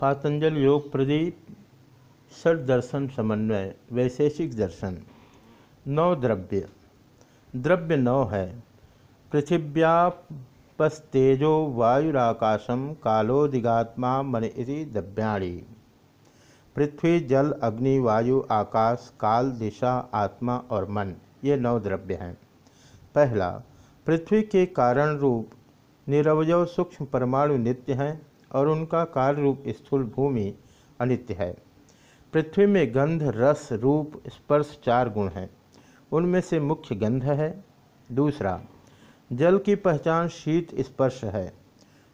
पातंजल योग प्रदीप षट दर्शन समन्वय, वैशेषिक दर्शन। नौ द्रव्य। द्रव्य नौ है। पृथिव्यापस्तेजो वायुराकाशम कालो दिगात्मा मन इति द्रव्याणी। पृथ्वी, जल, अग्नि, वायु, आकाश, काल, दिशा, आत्मा और मन, ये नौ द्रव्य हैं। पहला, पृथ्वी के कारण रूप निरवय सूक्ष्म परमाणु नित्य हैं। और उनका कार्य रूप स्थूल भूमि अनित्य है। पृथ्वी में गंध, रस, रूप, स्पर्श चार गुण हैं। उनमें से मुख्य गंध है। दूसरा, जल की पहचान शीत स्पर्श है।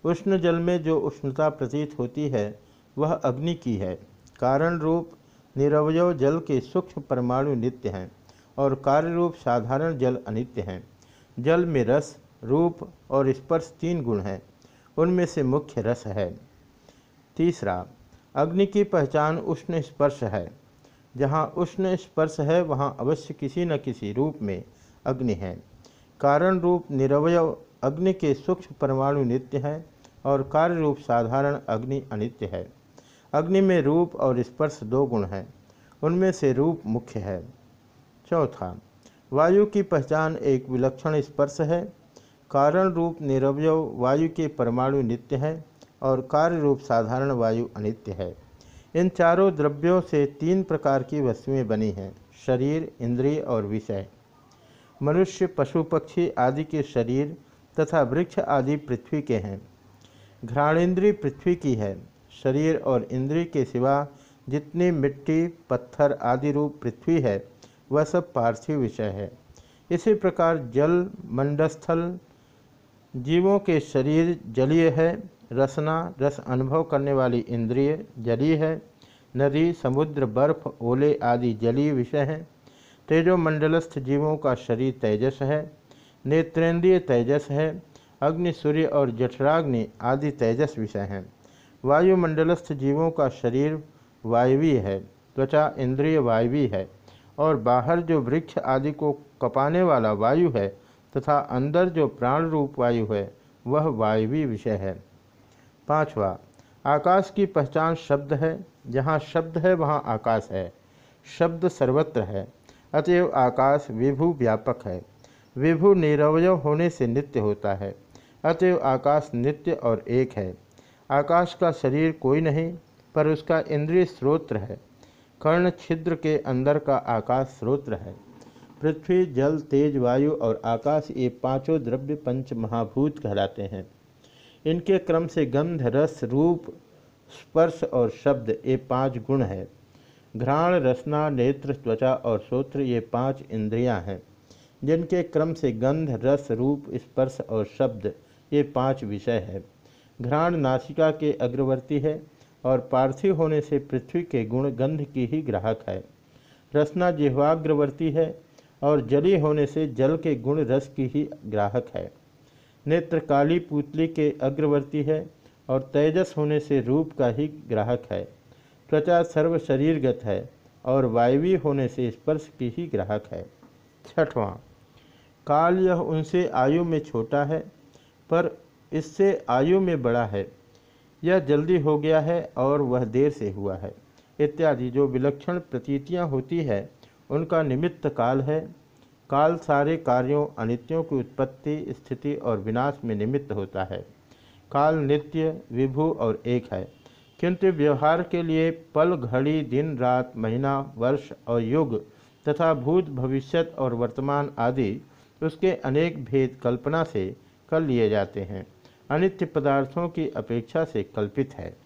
उष्ण जल में जो उष्णता प्रतीत होती है, वह अग्नि की है। कारण रूप, निरवय जल के सूक्ष्म परमाणु नित्य हैं और कार्य रूप साधारण जल अनित्य हैं। जल में रस, रूप और स्पर्श तीन गुण हैं। उनमें से मुख्य रस है। तीसरा, अग्नि की पहचान उष्ण स्पर्श है। जहाँ उष्ण स्पर्श है, वहाँ अवश्य किसी न किसी रूप में अग्नि है। कारण रूप निरवय अग्नि के सूक्ष्म परमाणु नित्य है और कार्य रूप साधारण अग्नि अनित्य है। अग्नि में रूप और स्पर्श दो गुण हैं। उनमें से रूप मुख्य है। चौथा, वायु की पहचान एक विलक्षण स्पर्श है। कारण रूप निरवय वायु के परमाणु नित्य है और कार्य रूप साधारण वायु अनित्य है। इन चारों द्रव्यों से तीन प्रकार की वस्तुएँ बनी हैं, शरीर, इंद्रिय और विषय। मनुष्य, पशु पक्षी आदि के शरीर तथा वृक्ष आदि पृथ्वी के हैं। घ्राणेन्द्रिय पृथ्वी की है। शरीर और इंद्रिय के सिवा जितनी मिट्टी, पत्थर आदि रूप पृथ्वी है, वह सब पार्थिव विषय है। इसी प्रकार जल, मंडस्थल जीवों के शरीर जलीय है, रसना, रस अनुभव करने वाली इंद्रिय जलीय है, नदी, समुद्र, बर्फ़, ओले आदि जलीय विषय हैं। तेजोमंडलस्थ जीवों का शरीर तेजस है, नेत्रेंद्रिय तेजस है, अग्नि, सूर्य और जठराग्नि आदि तेजस विषय हैं। वायुमंडलस्थ जीवों का शरीर वायवी है, त्वचा इंद्रिय वायवी है और बाहर जो वृक्ष आदि को कपाने वाला वायु है तथा अंदर जो प्राण रूप वायु है, वह वायवी विषय है। पांचवा, आकाश की पहचान शब्द है। जहाँ शब्द है, वहाँ आकाश है। शब्द सर्वत्र है। अतएव आकाश विभु व्यापक है। विभु निरवय होने से नित्य होता है। अतएव आकाश नित्य और एक है। आकाश का शरीर कोई नहीं, पर उसका इंद्रिय स्रोत्र है। कर्ण छिद्र के अंदर का आकाश स्रोत्र है। पृथ्वी, जल, तेज, वायु और आकाश ये पाँचों द्रव्य पंच महाभूत कहलाते हैं। इनके क्रम से गंध, रस, रूप, स्पर्श और शब्द ये पाँच गुण हैं। घ्राण, रसना, नेत्र, त्वचा और श्रोत्र ये पाँच इंद्रियाँ हैं। जिनके क्रम से गंध, रस, रूप, स्पर्श और शब्द ये पाँच विषय है। घ्राण नासिका के अग्रवर्ती है और पार्थिव होने से पृथ्वी के गुण गंध की ही ग्राहक है। रसना जिह्वाग्रवर्ती है और जली होने से जल के गुण रस की ही ग्राहक है। नेत्र काली पुतली के अग्रवर्ती है और तेजस होने से रूप का ही ग्राहक है। त्वचा सर्व शरीरगत है और वायवी होने से स्पर्श की ही ग्राहक है। छठवां, काल यह उनसे आयु में छोटा है, पर इससे आयु में बड़ा है। यह जल्दी हो गया है और वह देर से हुआ है, इत्यादि, जो विलक्षण प्रतीतियाँ होती है उनका निमित्त काल है। काल सारे कार्यों, अनित्यों की उत्पत्ति, स्थिति और विनाश में निमित्त होता है। काल नित्य, विभु और एक है। किंतु व्यवहार के लिए पल घड़ी, दिन, रात, महीना, वर्ष और युग तथा भूत, भविष्यत और वर्तमान आदि उसके अनेक भेद कल्पना से कर लिए जाते हैं। अनित्य पदार्थों की अपेक्षा से कल्पित है।